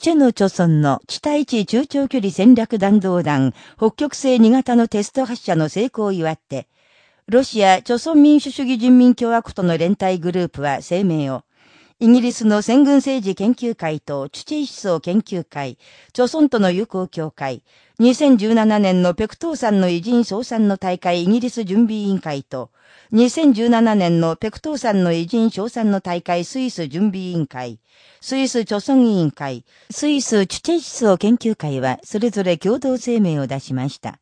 チェの貯村の地対地中長距離戦略弾道弾北極星2型のテスト発射の成功を祝って、ロシア、朝鮮民主主義人民共和国との連帯グループは声明を、イギリスの戦軍政治研究会とチュチェイ思想研究会、朝鮮との友好協会、2017年のペクトーさんの偉人総賛の大会イギリス準備委員会と、2017年のペクトーさんの偉人賞賛の大会スイス準備委員会、スイス朝鮮委員会、スイスチュチェイ思想研究会はそれぞれ共同声明を出しました。